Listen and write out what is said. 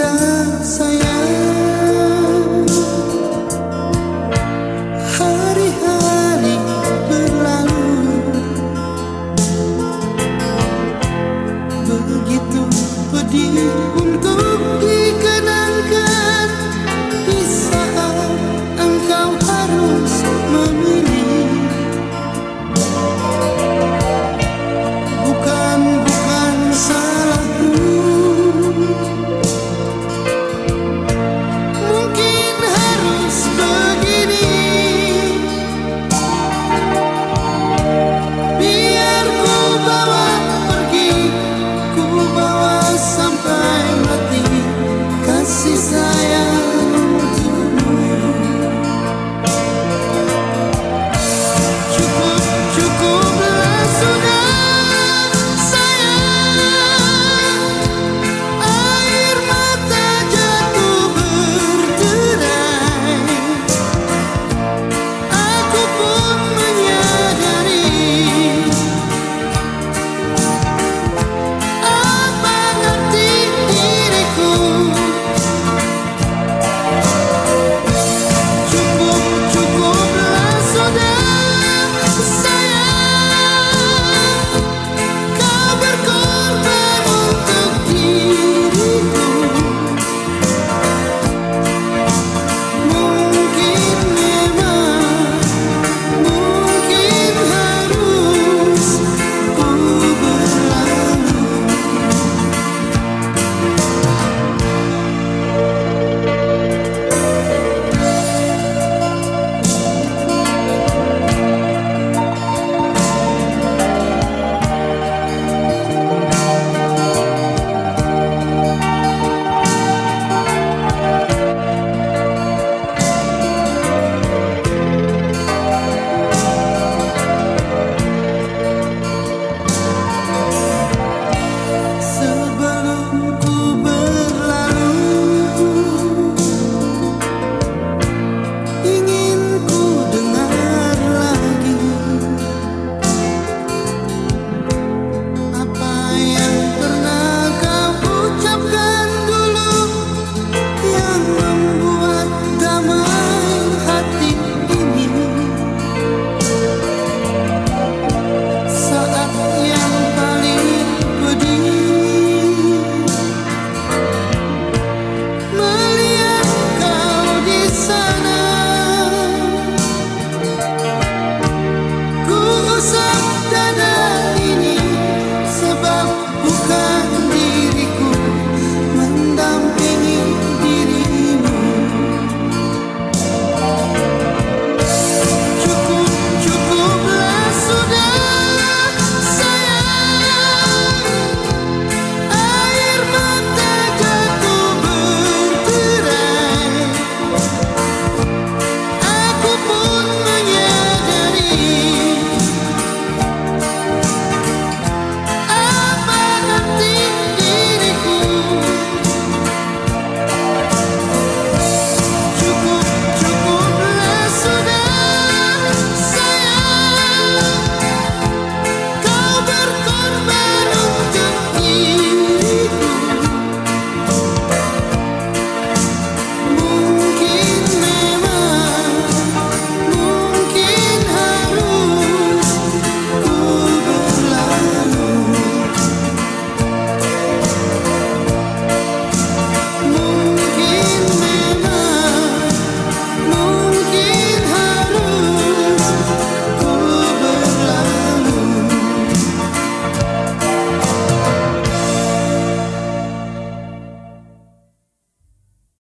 indah sayang